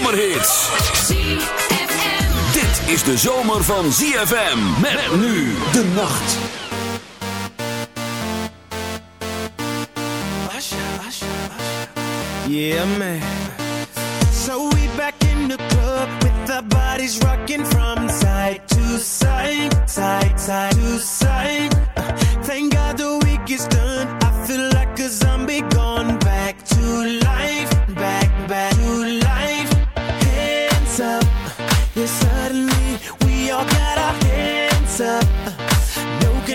zomerhits. Dit is de zomer van ZFM. Met, met nu de nacht. Yeah, man. So we back in the club with the bodies rocking from side to side, side, side to side. Thank God the week is done.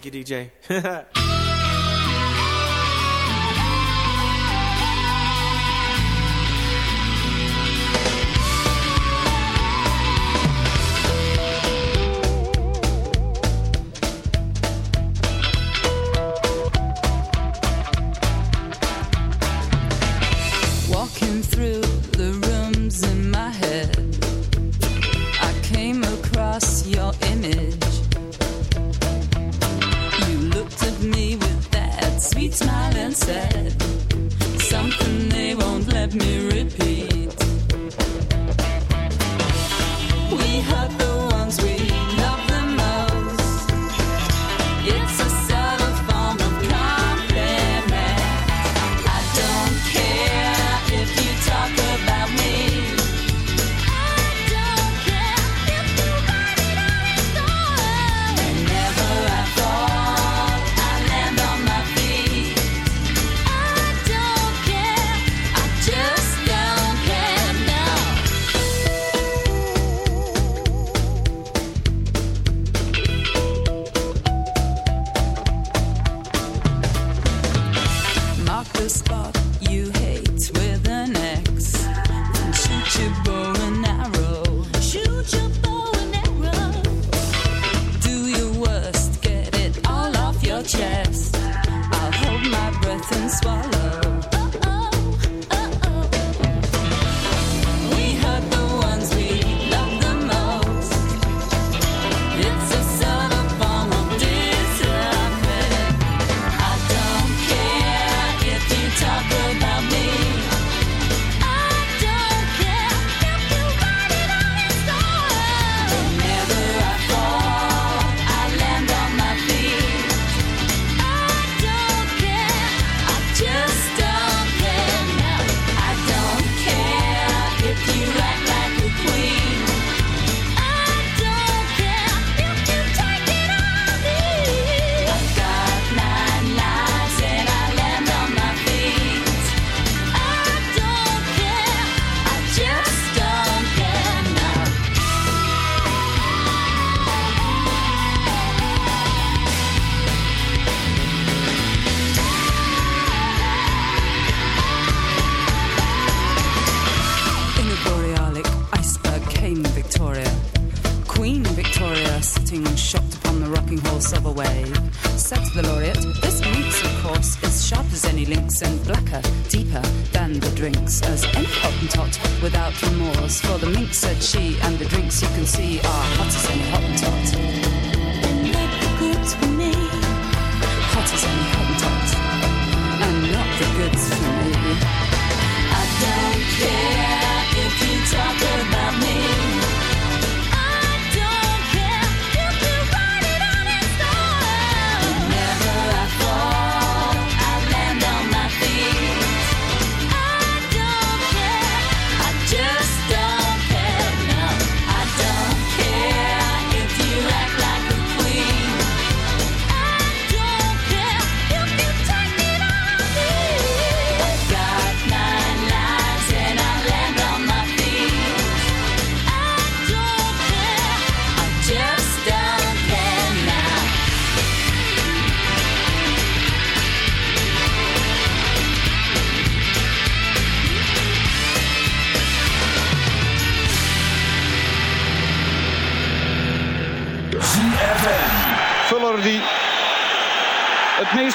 Thank you, DJ.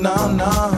no, no.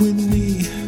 with me.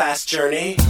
fast journey.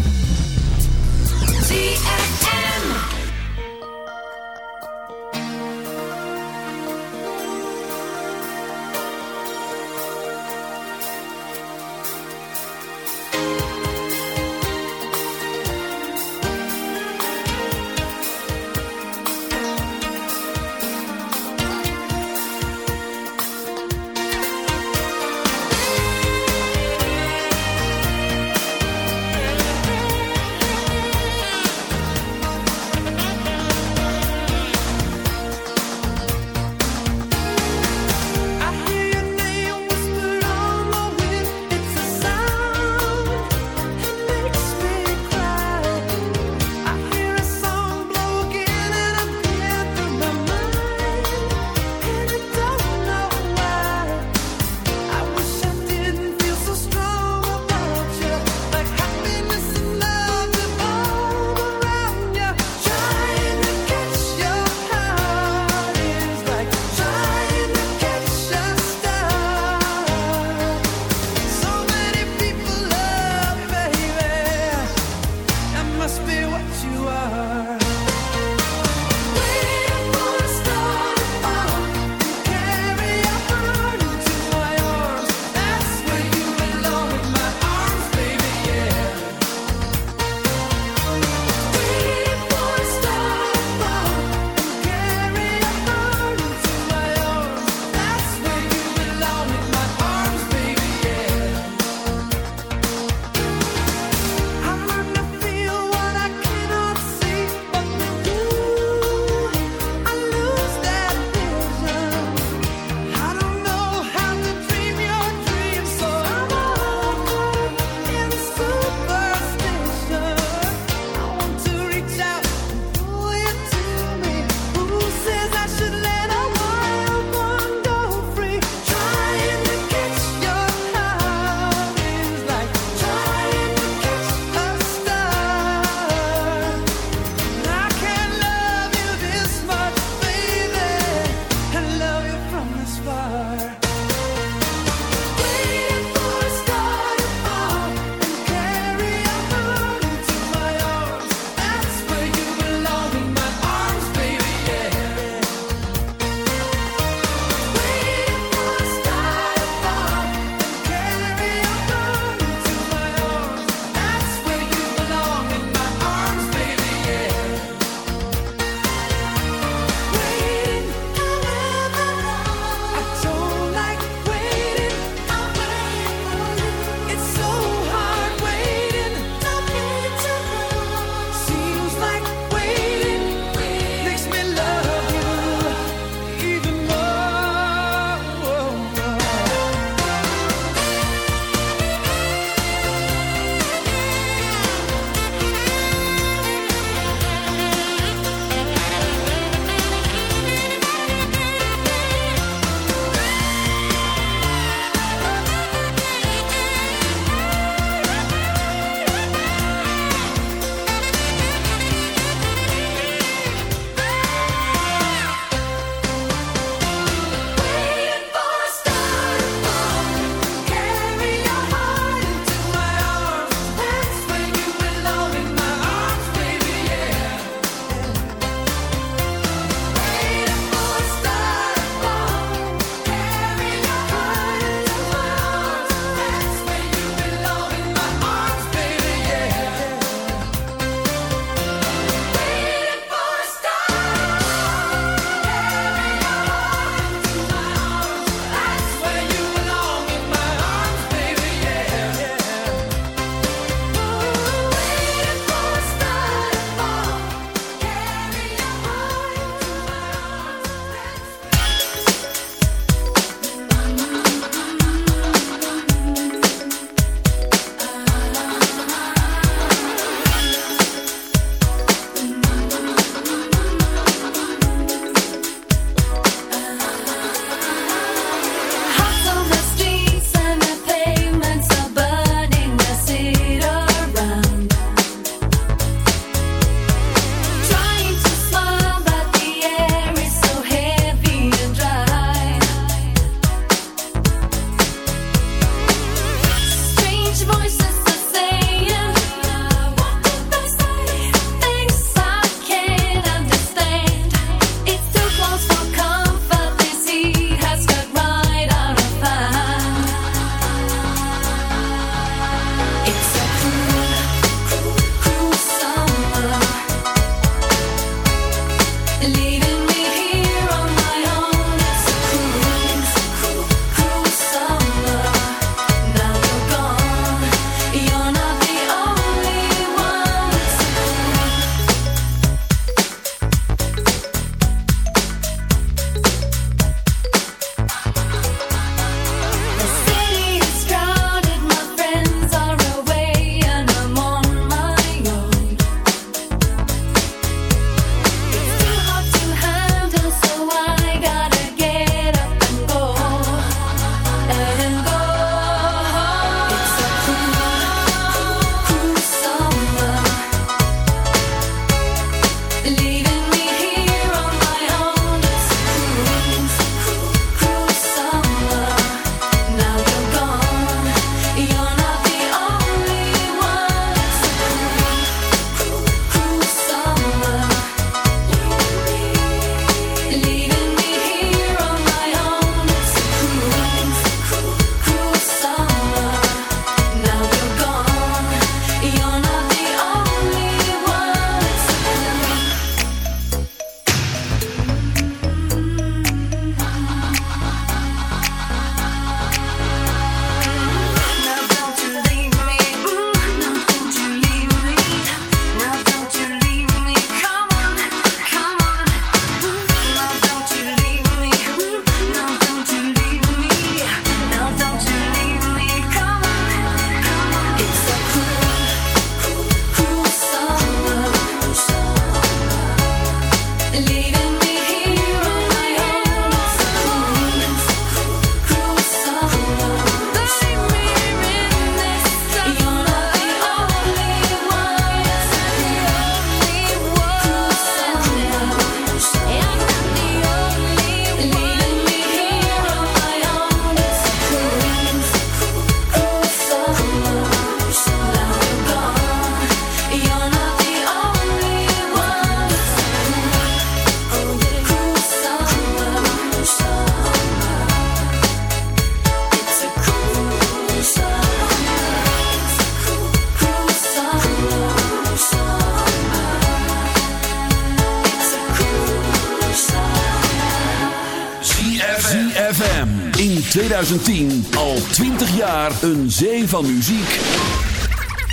2010 al 20 jaar een zee van muziek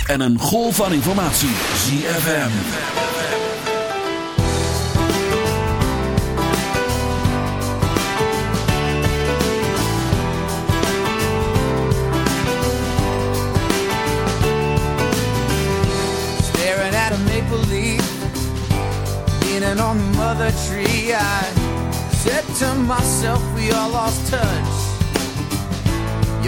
en een golf van informatie. ZFM. Staring at a maple leaf, leaning on the mother tree, I said to myself we all lost touch.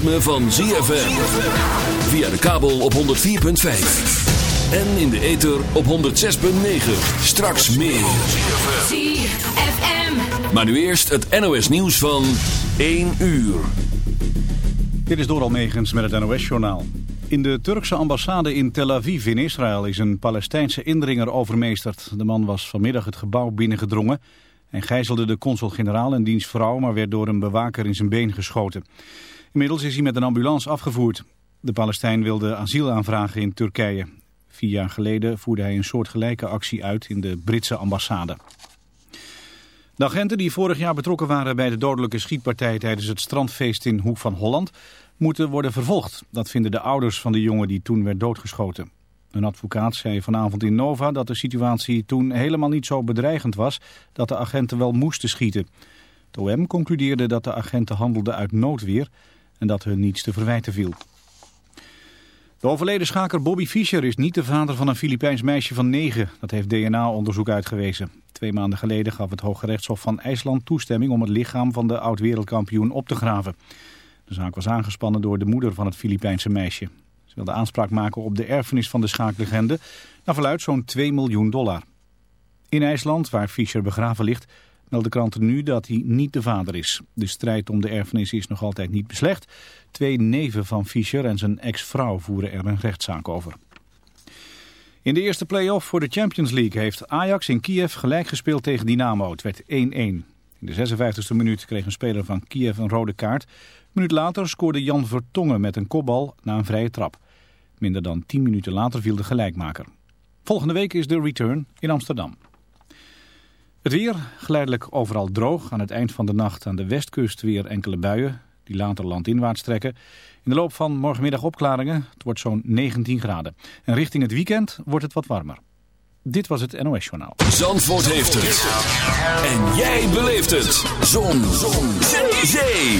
Ritme van ZFM. Via de kabel op 104.5. En in de ether op 106.9. Straks meer. ZFM. Maar nu eerst het NOS nieuws van 1 uur. Dit is Doral Megens met het NOS-journaal. In de Turkse ambassade in Tel Aviv in Israël is een Palestijnse indringer overmeesterd. De man was vanmiddag het gebouw binnengedrongen en gijzelde de consul-generaal en diens vrouw, maar werd door een bewaker in zijn been geschoten. Inmiddels is hij met een ambulance afgevoerd. De Palestijn wilde asiel aanvragen in Turkije. Vier jaar geleden voerde hij een soortgelijke actie uit in de Britse ambassade. De agenten die vorig jaar betrokken waren bij de dodelijke schietpartij tijdens het strandfeest in Hoek van Holland moeten worden vervolgd. Dat vinden de ouders van de jongen die toen werd doodgeschoten. Een advocaat zei vanavond in Nova dat de situatie toen helemaal niet zo bedreigend was dat de agenten wel moesten schieten. Het OM concludeerde dat de agenten handelden uit noodweer en dat hun niets te verwijten viel. De overleden schaker Bobby Fischer is niet de vader van een Filipijns meisje van negen. Dat heeft DNA-onderzoek uitgewezen. Twee maanden geleden gaf het Hoge Rechtshof van IJsland toestemming om het lichaam van de oud-wereldkampioen op te graven. De zaak was aangespannen door de moeder van het Filipijnse meisje. Ze wilde aanspraak maken op de erfenis van de schaaklegende, naar verluidt zo'n 2 miljoen dollar. In IJsland, waar Fischer begraven ligt, melden kranten nu dat hij niet de vader is. De strijd om de erfenis is nog altijd niet beslecht. Twee neven van Fischer en zijn ex-vrouw voeren er een rechtszaak over. In de eerste play-off voor de Champions League heeft Ajax in Kiev gelijk gespeeld tegen Dynamo. Het werd 1-1. In de 56e minuut kreeg een speler van Kiev een rode kaart. Een minuut later scoorde Jan Vertongen met een kopbal na een vrije trap. Minder dan 10 minuten later viel de gelijkmaker. Volgende week is de return in Amsterdam. Het weer, geleidelijk overal droog. Aan het eind van de nacht aan de westkust weer enkele buien, die later landinwaarts trekken. In de loop van morgenmiddag opklaringen. Het wordt zo'n 19 graden. En richting het weekend wordt het wat warmer. Dit was het NOS Journaal. Zandvoort heeft het. En jij beleeft het. Zon. Zon. Zee.